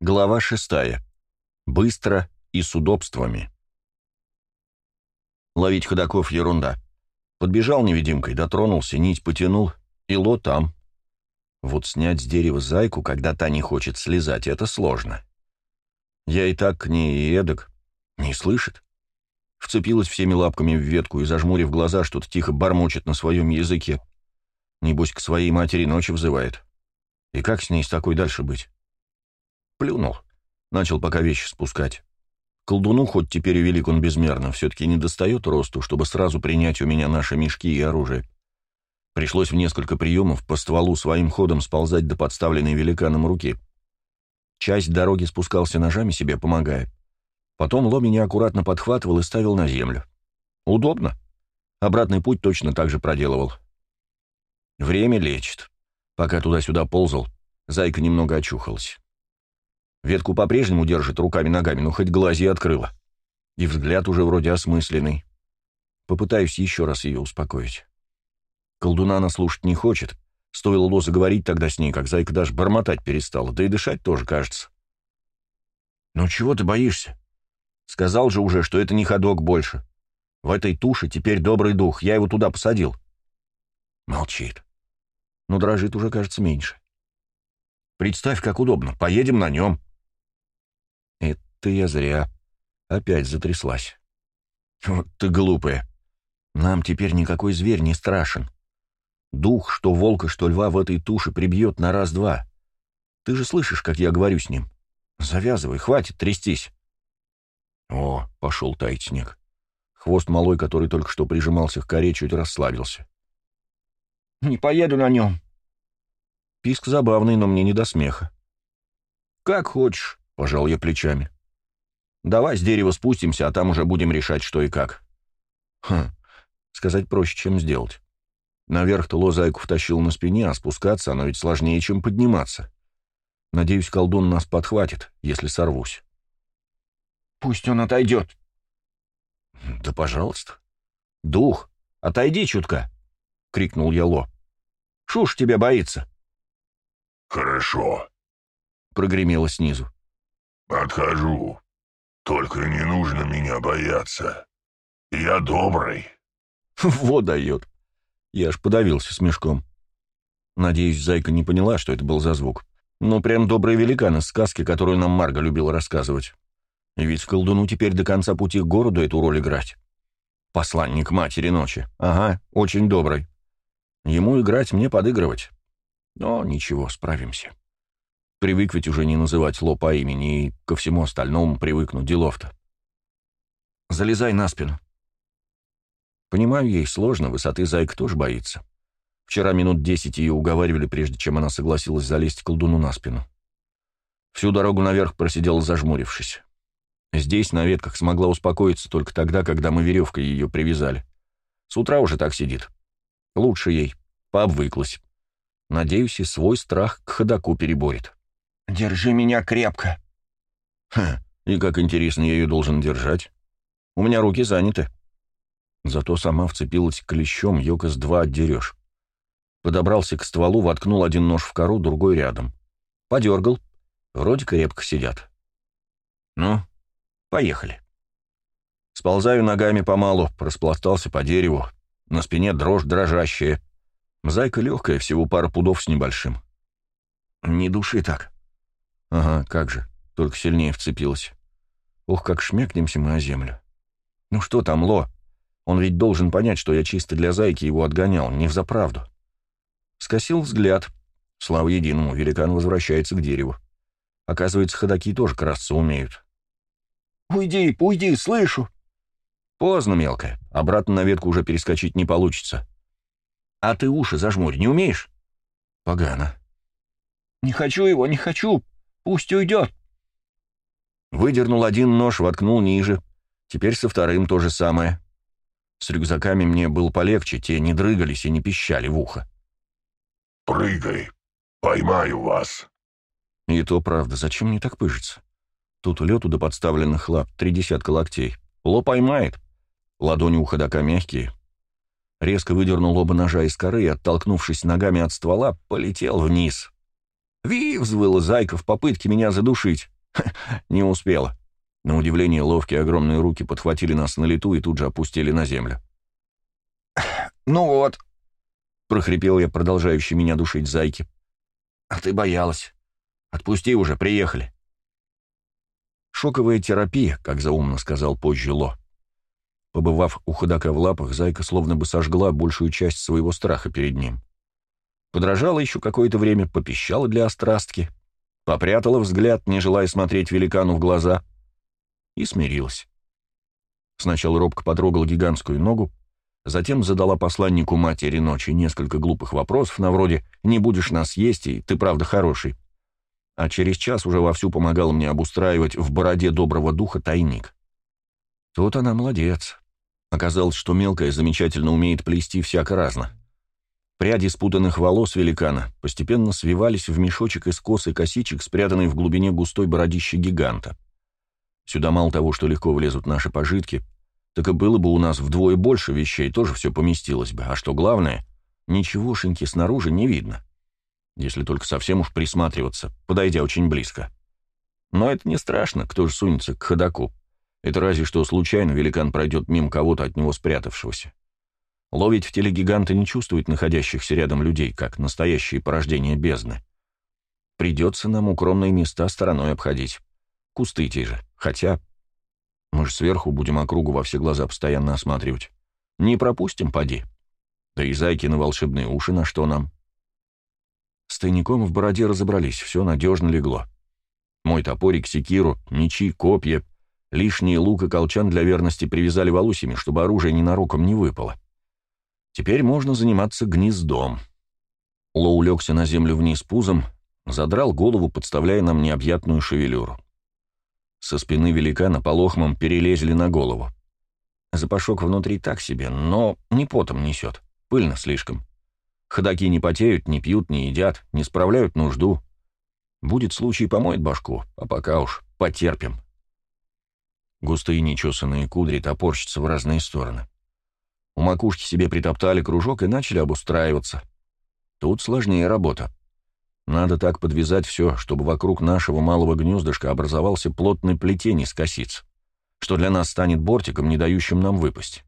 Глава шестая. Быстро и с удобствами. Ловить ходаков — ерунда. Подбежал невидимкой, дотронулся, нить потянул, и ло там. Вот снять с дерева зайку, когда та не хочет слезать, это сложно. Я и так к ней и эдак. Не слышит. Вцепилась всеми лапками в ветку и, зажмурив глаза, что-то тихо бормочет на своем языке. Небось, к своей матери ночи взывает. И как с ней с такой дальше быть? Плюнул. Начал пока вещи спускать. Колдуну, хоть теперь и велик он безмерно, все-таки не достает росту, чтобы сразу принять у меня наши мешки и оружие. Пришлось в несколько приемов по стволу своим ходом сползать до подставленной великаном руки. Часть дороги спускался ножами себе, помогая. Потом Ло меня аккуратно подхватывал и ставил на землю. Удобно. Обратный путь точно так же проделывал. Время лечит. Пока туда-сюда ползал, зайка немного очухалась. Ветку по-прежнему держит руками-ногами, но хоть глази открыла. И взгляд уже вроде осмысленный. Попытаюсь еще раз ее успокоить. Колдуна она слушать не хочет. Стоило Лоза говорить тогда с ней, как зайка даже бормотать перестала, да и дышать тоже, кажется. «Ну чего ты боишься?» Сказал же уже, что это не ходок больше. В этой туше теперь добрый дух, я его туда посадил. Молчит. Но дрожит уже, кажется, меньше. Представь, как удобно. Поедем на нем. Это я зря. Опять затряслась. Вот ты глупая. Нам теперь никакой зверь не страшен. Дух, что волка, что льва в этой туше прибьет на раз-два. Ты же слышишь, как я говорю с ним. Завязывай, хватит трястись. О, пошел таять снег. Хвост малой, который только что прижимался к коре, чуть расслабился. «Не поеду на нем». Писк забавный, но мне не до смеха. «Как хочешь», — пожал я плечами. Давай с дерева спустимся, а там уже будем решать, что и как. Хм, сказать проще, чем сделать. Наверх-то лозайку втащил на спине, а спускаться оно ведь сложнее, чем подниматься. Надеюсь, колдун нас подхватит, если сорвусь. Пусть он отойдет. Да пожалуйста. Дух, отойди чутка, — крикнул я Ло. Шуш тебя боится. Хорошо, — прогремело снизу. Отхожу. Только не нужно меня бояться. Я добрый. Вот дает. Я аж подавился смешком. Надеюсь, Зайка не поняла, что это был за звук. Ну, прям добрый великан из сказки, которую нам Марга любила рассказывать. Ведь колдуну теперь до конца пути к городу эту роль играть. Посланник Матери Ночи. Ага, очень добрый. Ему играть, мне подыгрывать. Но ничего, справимся. Привык ведь уже не называть Ло по имени, и ко всему остальному привыкну, делов-то. Залезай на спину. Понимаю, ей сложно, высоты зайка тоже боится. Вчера минут десять ее уговаривали, прежде чем она согласилась залезть колдуну на спину. Всю дорогу наверх просидела зажмурившись. Здесь, на ветках, смогла успокоиться только тогда, когда мы веревкой ее привязали. С утра уже так сидит. Лучше ей. Пообвыклась. Надеюсь, и свой страх к ходаку переборет. «Держи меня крепко». «Ха, и как интересно я ее должен держать. У меня руки заняты». Зато сама вцепилась клещом, йокос два отдерешь. Подобрался к стволу, воткнул один нож в кору, другой рядом. Подергал. Вроде крепко сидят. Ну, поехали. Сползаю ногами помалу, распластался по дереву. На спине дрожь дрожащая. Зайка легкая, всего пара пудов с небольшим. Не души так. Ага, как же, только сильнее вцепилась. Ух, как шмякнемся мы о землю. Ну что там, Ло? Он ведь должен понять, что я чисто для зайки его отгонял, не взаправду. Скосил взгляд. Слава единому, великан возвращается к дереву. Оказывается, ходаки тоже красться умеют. «Уйди, уйди, слышу!» «Поздно, мелкая. Обратно на ветку уже перескочить не получится». «А ты уши зажмурь, не умеешь?» «Погано». «Не хочу его, не хочу. Пусть уйдет!» Выдернул один нож, воткнул ниже. Теперь со вторым то же самое. С рюкзаками мне было полегче, те не дрыгались и не пищали в ухо. «Прыгай, поймаю вас!» И то правда, зачем мне так пыжиться? Тут лету до подставленных лап три десятка локтей. Ло поймает. Ладони у ходока мягкие. Резко выдернул оба ножа из коры и, оттолкнувшись ногами от ствола, полетел вниз. Ви!» — взвыла зайка в попытке меня задушить. Ха, не успела. На удивление, ловкие огромные руки подхватили нас на лету и тут же опустили на землю. «Ну вот», — прохрипел я, продолжающий меня душить зайки. «А ты боялась. Отпусти уже, приехали». Шоковая терапия, как заумно сказал позже Ло. Побывав у ходока в лапах, зайка словно бы сожгла большую часть своего страха перед ним. Подражала еще какое-то время, попищала для острастки, попрятала взгляд, не желая смотреть великану в глаза, и смирилась. Сначала робко потрогала гигантскую ногу, затем задала посланнику матери ночи несколько глупых вопросов на вроде «не будешь нас есть, и ты правда хороший», а через час уже вовсю помогала мне обустраивать в бороде доброго духа тайник. Тут она молодец. Оказалось, что мелкая замечательно умеет плести всяко разно. Пряди спутанных волос великана постепенно свивались в мешочек из кос и косичек, спрятанный в глубине густой бородища гиганта. Сюда мало того, что легко влезут наши пожитки, так и было бы у нас вдвое больше вещей, тоже все поместилось бы. А что главное, ничегошеньки снаружи не видно если только совсем уж присматриваться, подойдя очень близко. Но это не страшно, кто же сунется к ходаку. Это разве что случайно великан пройдет мимо кого-то от него спрятавшегося. Ловить в теле гиганта не чувствует находящихся рядом людей, как настоящие порождения бездны. Придется нам укромные места стороной обходить. Кусты те же. Хотя... Мы же сверху будем округу во все глаза постоянно осматривать. Не пропустим, поди. Да и зайки на волшебные уши на что нам? С тайником в бороде разобрались, все надежно легло. Мой топорик, секиру, мечи, копья, лишний лук и колчан для верности привязали волосями, чтобы оружие ненароком не выпало. Теперь можно заниматься гнездом. Ло улегся на землю вниз пузом, задрал голову, подставляя нам необъятную шевелюру. Со спины великана полохмом перелезли на голову. Запашок внутри так себе, но не потом несет, пыльно слишком. Ходаки не потеют, не пьют, не едят, не справляют нужду. Будет случай, помоет башку, а пока уж потерпим. Густые нечесанные кудри топорщатся в разные стороны. У макушки себе притоптали кружок и начали обустраиваться. Тут сложнее работа. Надо так подвязать все, чтобы вокруг нашего малого гнездышка образовался плотный плетень из косиц, что для нас станет бортиком, не дающим нам выпасть.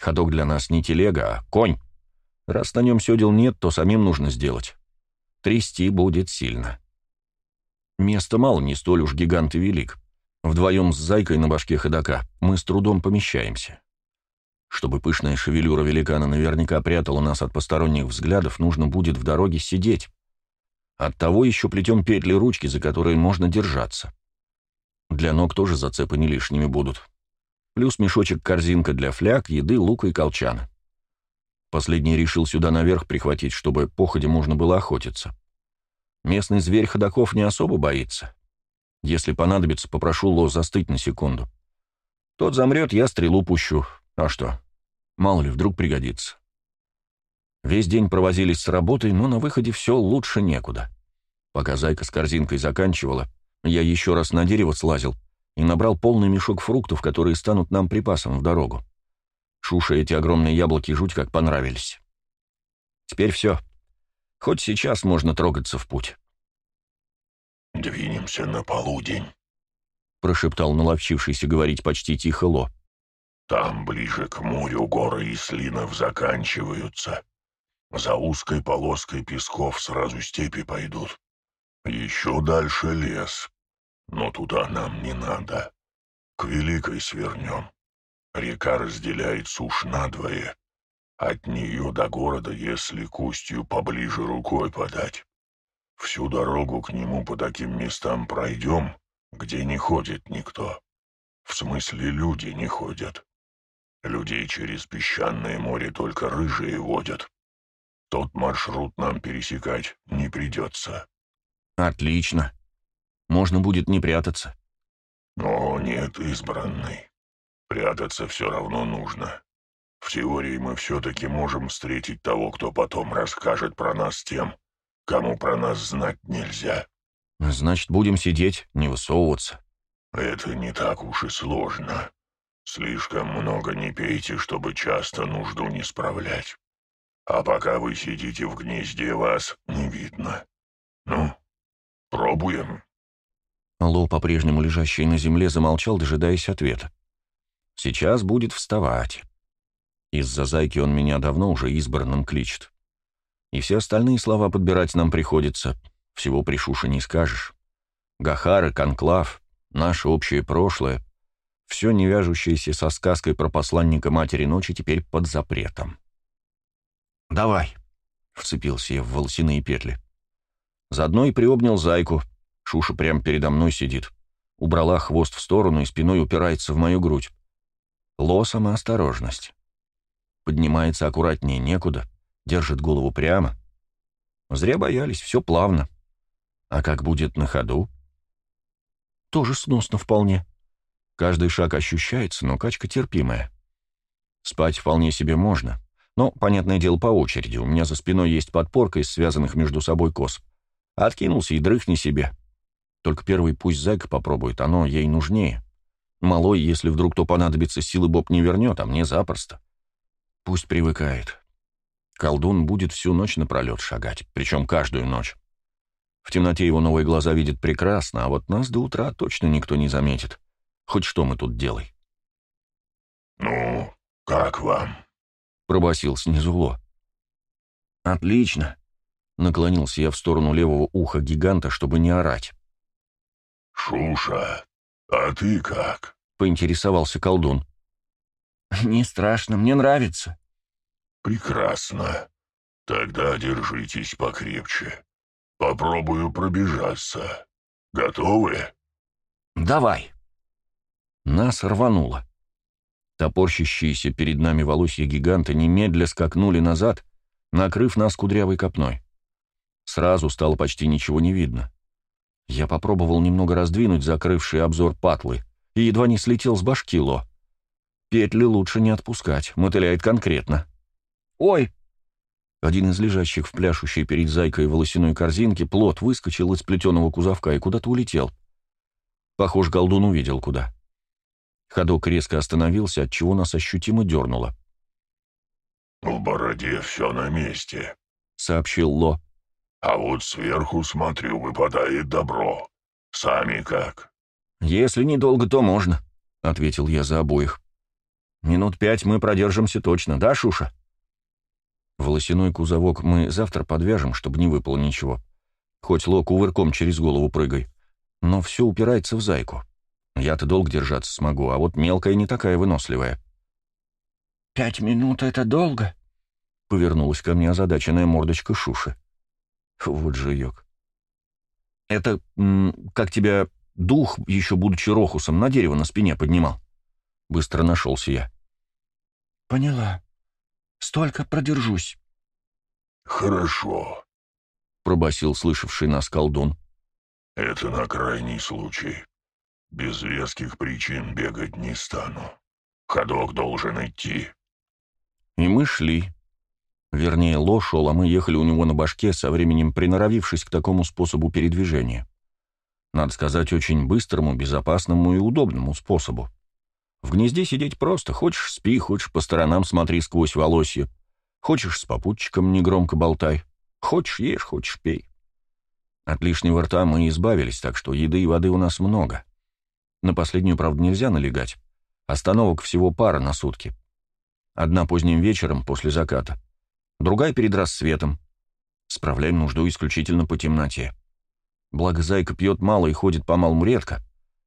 Ходок для нас не телега, а конь. Раз на нем седел нет, то самим нужно сделать. Трясти будет сильно. Места мало, не столь уж гигант и велик. Вдвоем с зайкой на башке ходока мы с трудом помещаемся. Чтобы пышная шевелюра великана наверняка прятала нас от посторонних взглядов, нужно будет в дороге сидеть. Оттого еще плетем петли ручки, за которые можно держаться. Для ног тоже зацепы не лишними будут. Плюс мешочек-корзинка для фляг, еды, лука и колчана. Последний решил сюда наверх прихватить, чтобы походе можно было охотиться. Местный зверь ходоков не особо боится. Если понадобится, попрошу Ло застыть на секунду. Тот замрет, я стрелу пущу. А что? Мало ли, вдруг пригодится. Весь день провозились с работой, но на выходе все лучше некуда. Пока зайка с корзинкой заканчивала, я еще раз на дерево слазил и набрал полный мешок фруктов, которые станут нам припасом в дорогу. Шуше эти огромные яблоки жуть как понравились. Теперь все. Хоть сейчас можно трогаться в путь. «Двинемся на полудень», — прошептал наловчившийся говорить почти тихо Ло. «Там, ближе к морю, горы и слинов заканчиваются. За узкой полоской песков сразу степи пойдут. Еще дальше лес. Но туда нам не надо. К Великой свернем. Река разделяет сушь надвое. От нее до города, если кустью поближе рукой подать. Всю дорогу к нему по таким местам пройдем, где не ходит никто. В смысле, люди не ходят. Людей через песчаное море только рыжие водят. Тот маршрут нам пересекать не придется. Отлично. Можно будет не прятаться. Но нет избранный. Прятаться все равно нужно. В теории мы все-таки можем встретить того, кто потом расскажет про нас тем, кому про нас знать нельзя. Значит, будем сидеть, не высовываться. Это не так уж и сложно. Слишком много не пейте, чтобы часто нужду не справлять. А пока вы сидите в гнезде, вас не видно. Ну, Пробуем?» Ло, по-прежнему лежащий на земле, замолчал, дожидаясь ответа. «Сейчас будет вставать. Из-за зайки он меня давно уже избранным кличет. И все остальные слова подбирать нам приходится. Всего при Шуше не скажешь. Гахар и Конклав, наше общее прошлое, все не вяжущееся со сказкой про посланника Матери Ночи теперь под запретом. «Давай», — вцепился я в волосяные петли. Заодно и приобнял зайку. Шуша прямо передо мной сидит. Убрала хвост в сторону и спиной упирается в мою грудь. Лосом и осторожность. Поднимается аккуратнее некуда, держит голову прямо. Зря боялись, все плавно. А как будет на ходу? Тоже сносно вполне. Каждый шаг ощущается, но качка терпимая. Спать вполне себе можно. Но, понятное дело, по очереди. У меня за спиной есть подпорка из связанных между собой кос. Откинулся и дрыхни себе. Только первый пусть зайка попробует, оно ей нужнее. Малой, если вдруг то понадобится, силы Боб не вернет, а мне запросто. Пусть привыкает. Колдун будет всю ночь напролет шагать, причем каждую ночь. В темноте его новые глаза видят прекрасно, а вот нас до утра точно никто не заметит. Хоть что мы тут делай. «Ну, как вам?» — пробасил снизу Ло. «Отлично!» — наклонился я в сторону левого уха гиганта, чтобы не орать. «Шуша, а ты как?» — поинтересовался колдун. «Не страшно, мне нравится». «Прекрасно. Тогда держитесь покрепче. Попробую пробежаться. Готовы?» «Давай». Нас рвануло. Топорщащиеся перед нами волосья гиганта немедля скакнули назад, накрыв нас кудрявой копной. Сразу стало почти ничего не видно. Я попробовал немного раздвинуть закрывший обзор патлы и едва не слетел с башки Ло. Петли лучше не отпускать, мотыляет конкретно. «Ой!» Один из лежащих в пляшущей перед зайкой волосяной корзинки плод выскочил из плетеного кузовка и куда-то улетел. Похож, колдун увидел куда. Ходок резко остановился, отчего нас ощутимо дернуло. «В бороде все на месте», — сообщил Ло. «А вот сверху, смотрю, выпадает добро. Сами как?» «Если недолго, то можно», — ответил я за обоих. «Минут пять мы продержимся точно, да, Шуша?» Волосяной кузовок мы завтра подвяжем, чтобы не выпало ничего. Хоть Ло кувырком через голову прыгай. Но все упирается в зайку. Я-то долго держаться смогу, а вот мелкая не такая выносливая. «Пять минут — это долго?» — повернулась ко мне озадаченная мордочка Шуши. Вот же йог. «Это как тебя дух, еще будучи Рохусом, на дерево на спине поднимал?» Быстро нашелся я. «Поняла. Столько продержусь». «Хорошо», — пробасил слышавший нас колдун. «Это на крайний случай. Без веских причин бегать не стану. Ходок должен идти». И мы шли. Вернее, Ло шел, а мы ехали у него на башке, со временем приноровившись к такому способу передвижения. Надо сказать, очень быстрому, безопасному и удобному способу. В гнезде сидеть просто. Хочешь — спи, хочешь — по сторонам смотри сквозь волосья. Хочешь — с попутчиком негромко болтай. Хочешь — ешь, хочешь — пей. От лишнего рта мы избавились, так что еды и воды у нас много. На последнюю, правда, нельзя налегать. Остановок всего пара на сутки. Одна поздним вечером после заката, другая перед рассветом. Справляем нужду исключительно по темноте. Благо зайка пьет мало и ходит по-малому редко,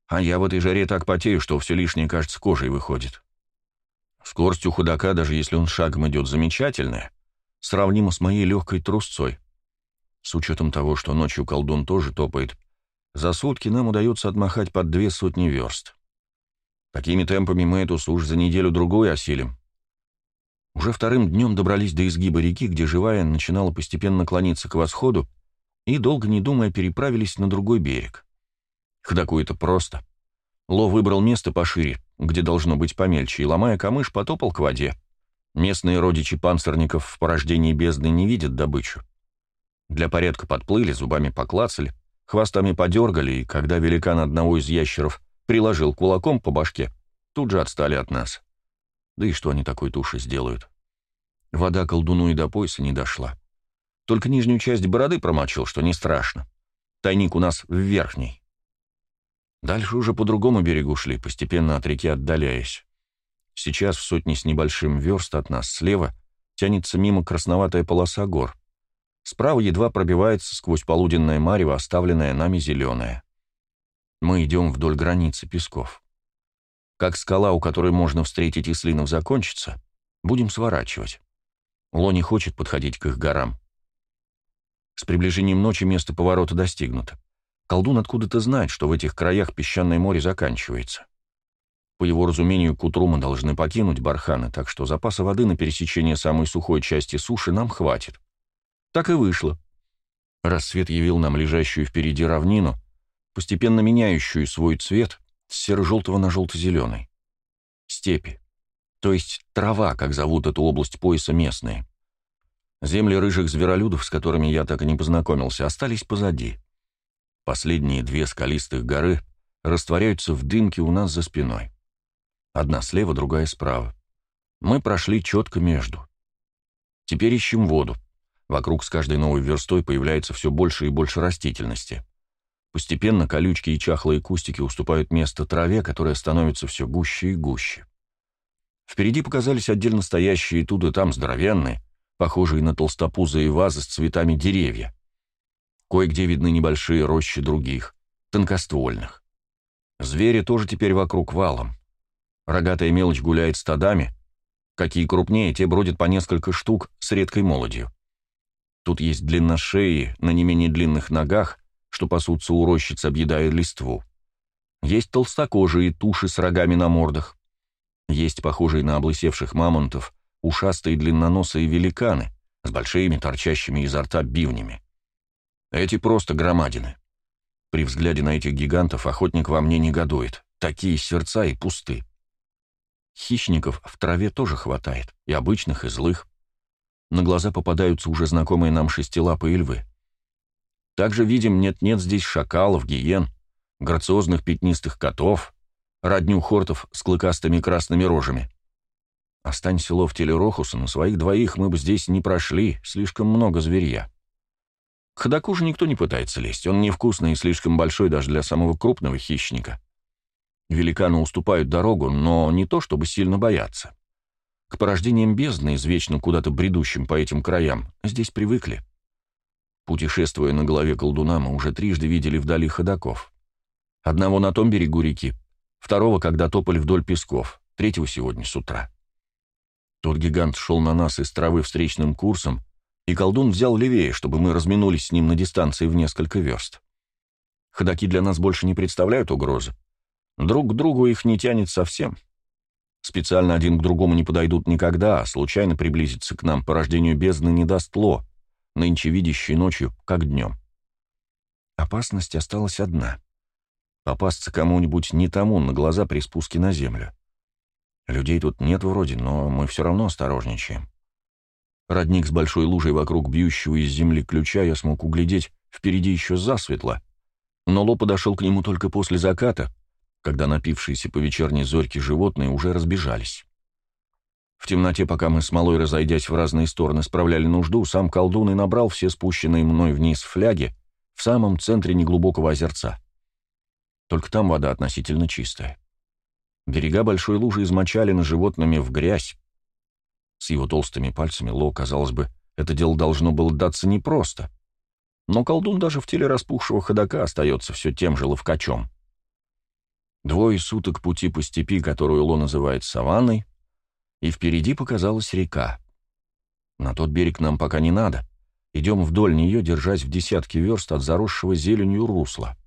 а я в этой жаре так потею, что все лишнее, кажется, кожей выходит. Скорость у худака, даже если он шагом идет замечательная, сравнима с моей легкой трусцой. С учетом того, что ночью колдун тоже топает, за сутки нам удается отмахать под две сотни верст. Такими темпами мы эту сушь за неделю-другую осилим. Уже вторым днем добрались до изгиба реки, где живая начинала постепенно клониться к восходу, и, долго не думая, переправились на другой берег. Ходаку это просто. Ло выбрал место пошире, где должно быть помельче, и, ломая камыш, потопал к воде. Местные родичи панцирников в порождении бездны не видят добычу. Для порядка подплыли, зубами поклацали, хвостами подергали, и когда великан одного из ящеров приложил кулаком по башке, тут же отстали от нас. Да и что они такой туши сделают? Вода колдуну и до пояса не дошла. Только нижнюю часть бороды промочил, что не страшно. Тайник у нас в верхней. Дальше уже по другому берегу шли, постепенно от реки отдаляясь. Сейчас в сотне с небольшим верст от нас слева тянется мимо красноватая полоса гор. Справа едва пробивается сквозь полуденное марево, оставленное нами зеленое. Мы идем вдоль границы песков. Как скала, у которой можно встретить Ислинов, закончится, будем сворачивать. Ло не хочет подходить к их горам. С приближением ночи место поворота достигнуто. Колдун откуда-то знает, что в этих краях песчаное море заканчивается. По его разумению, к утру мы должны покинуть барханы, так что запаса воды на пересечение самой сухой части суши нам хватит. Так и вышло. Рассвет явил нам лежащую впереди равнину, постепенно меняющую свой цвет с серо-желтого на желто-зеленый. Степи. То есть трава, как зовут эту область пояса местные. Земли рыжих зверолюдов, с которыми я так и не познакомился, остались позади. Последние две скалистых горы растворяются в дымке у нас за спиной. Одна слева, другая справа. Мы прошли четко между. Теперь ищем воду. Вокруг с каждой новой верстой появляется все больше и больше растительности. Постепенно колючки и чахлые кустики уступают место траве, которая становится все гуще и гуще. Впереди показались отдельно стоящие тут и там здоровенные, похожие на толстопузые вазы с цветами деревья. Кое-где видны небольшие рощи других, тонкоствольных. Звери тоже теперь вокруг валом. Рогатая мелочь гуляет стадами. Какие крупнее, те бродят по несколько штук с редкой молодью. Тут есть длинношеи на не менее длинных ногах, что пасутся у рощиц, объедая листву. Есть толстокожие туши с рогами на мордах. Есть похожие на облысевших мамонтов, ушастые длинноносые великаны с большими торчащими изо рта бивнями. Эти просто громадины. При взгляде на этих гигантов охотник во мне негодует. Такие сердца и пусты. Хищников в траве тоже хватает, и обычных, и злых. На глаза попадаются уже знакомые нам шестилапые львы. Также видим нет-нет здесь шакалов, гиен, грациозных пятнистых котов, родню хортов с клыкастыми красными рожами. Остань село в теле Рохуса, на своих двоих мы бы здесь не прошли, слишком много зверья. К ходаку же никто не пытается лезть, он невкусный и слишком большой даже для самого крупного хищника. Великаны уступают дорогу, но не то, чтобы сильно бояться. К порождениям бездны, извечно куда-то бредущим по этим краям, здесь привыкли. Путешествуя на голове колдуна, мы уже трижды видели вдали ходаков. Одного на том берегу реки, второго, когда топали вдоль песков, третьего сегодня с утра. Тот гигант шел на нас из травы встречным курсом, и колдун взял левее, чтобы мы разминулись с ним на дистанции в несколько верст. Ходаки для нас больше не представляют угрозы. Друг к другу их не тянет совсем. Специально один к другому не подойдут никогда, а случайно приблизиться к нам по рождению бездны не даст ло, нынче видящий ночью, как днем. Опасность осталась одна. Попасться кому-нибудь не тому на глаза при спуске на землю. Людей тут нет вроде, но мы все равно осторожничаем. Родник с большой лужей вокруг бьющего из земли ключа я смог углядеть впереди еще засветло, но Ло подошел к нему только после заката, когда напившиеся по вечерней зорьке животные уже разбежались. В темноте, пока мы с Малой, разойдясь в разные стороны, справляли нужду, сам колдун и набрал все спущенные мной вниз фляги в самом центре неглубокого озерца. Только там вода относительно чистая. Берега большой лужи измочалены животными в грязь, с его толстыми пальцами Ло, казалось бы, это дело должно было даться непросто. Но колдун даже в теле распухшего ходока остается все тем же ловкачом. Двое суток пути по степи, которую Ло называет саванной, и впереди показалась река. На тот берег нам пока не надо. Идем вдоль нее, держась в десятки верст от заросшего зеленью русла.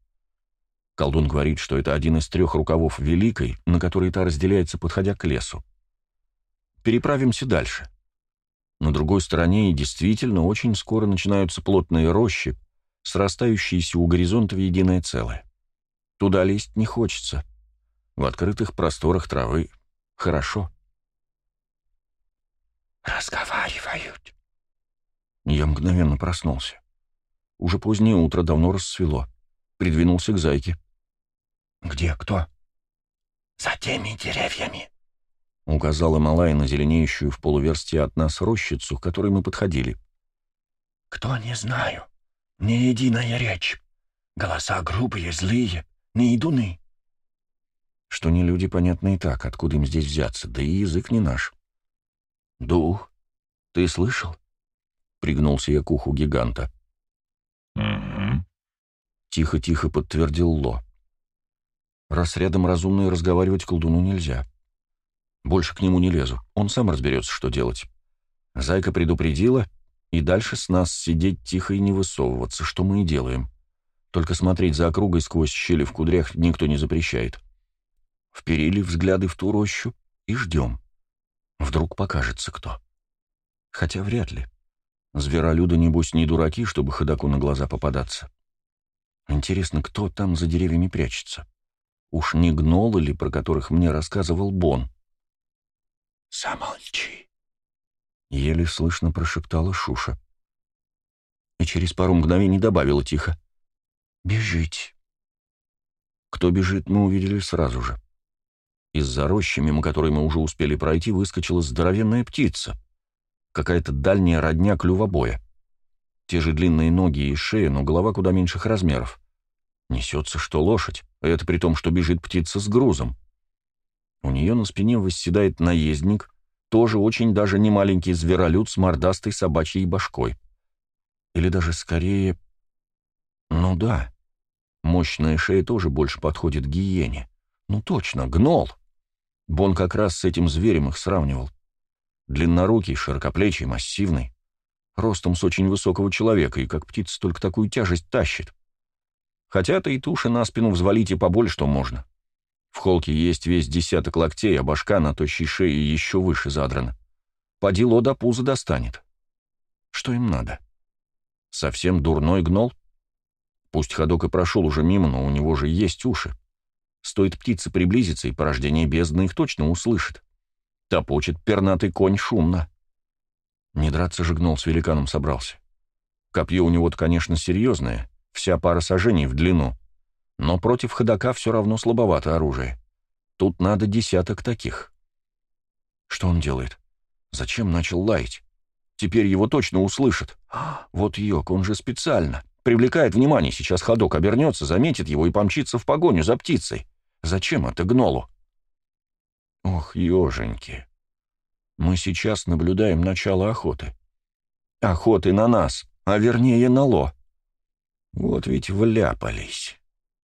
Колдун говорит, что это один из трех рукавов Великой, на который та разделяется, подходя к лесу переправимся дальше. На другой стороне и действительно очень скоро начинаются плотные рощи, срастающиеся у горизонта в единое целое. Туда лезть не хочется. В открытых просторах травы хорошо. «Разговаривают». Я мгновенно проснулся. Уже позднее утро, давно рассвело. Придвинулся к зайке. «Где кто?» «За теми деревьями», указала Малая на зеленеющую в полуверсте от нас рощицу, к которой мы подходили. «Кто, не знаю. Не единая речь. Голоса грубые, злые, наидуны. Что не люди, понятно и так, откуда им здесь взяться, да и язык не наш. «Дух, ты слышал?» — пригнулся я к уху гиганта. «Угу», Тихо-тихо подтвердил Ло. Раз рядом разумно и разговаривать колдуну нельзя. Больше к нему не лезу, он сам разберется, что делать. Зайка предупредила, и дальше с нас сидеть тихо и не высовываться, что мы и делаем. Только смотреть за округой сквозь щели в кудрях никто не запрещает. Вперили взгляды в ту рощу и ждем. Вдруг покажется кто. Хотя вряд ли. Зверолюды, небось, не дураки, чтобы ходаку на глаза попадаться. Интересно, кто там за деревьями прячется? Уж не гнолы ли, про которых мне рассказывал Бон? Замолчи. Еле слышно прошептала Шуша. И через пару мгновений добавила тихо. «Бежите». Кто бежит, мы увидели сразу же. Из-за рощи, мимо которой мы уже успели пройти, выскочила здоровенная птица. Какая-то дальняя родня клювобоя. Те же длинные ноги и шея, но голова куда меньших размеров. Несется, что лошадь, это при том, что бежит птица с грузом. У нее на спине восседает наездник, тоже очень даже не маленький зверолюд с мордастой собачьей башкой. Или даже скорее... Ну да, мощная шея тоже больше подходит гиене. Ну точно, гнол. Бон как раз с этим зверем их сравнивал. Длиннорукий, широкоплечий, массивный. Ростом с очень высокого человека, и как птица только такую тяжесть тащит. Хотя-то и туши на спину взвалить и поболь что можно. В холке есть весь десяток локтей, а башка на тощей шее еще выше задрана. Подило до пуза достанет. Что им надо? Совсем дурной гнол? Пусть ходок и прошел уже мимо, но у него же есть уши. Стоит птице приблизиться, и порождение бездны их точно услышит. Топочет пернатый конь шумно. Не драться же гнол с великаном собрался. Копье у него-то, конечно, серьезное, вся пара сажений в длину. Но против ходока все равно слабовато оружие. Тут надо десяток таких. Что он делает? Зачем начал лаять? Теперь его точно услышат. Вот йог, он же специально. Привлекает внимание, сейчас ходок обернется, заметит его и помчится в погоню за птицей. Зачем это гнолу? Ох, еженьки. Мы сейчас наблюдаем начало охоты. Охоты на нас, а вернее на Ло. Вот ведь вляпались.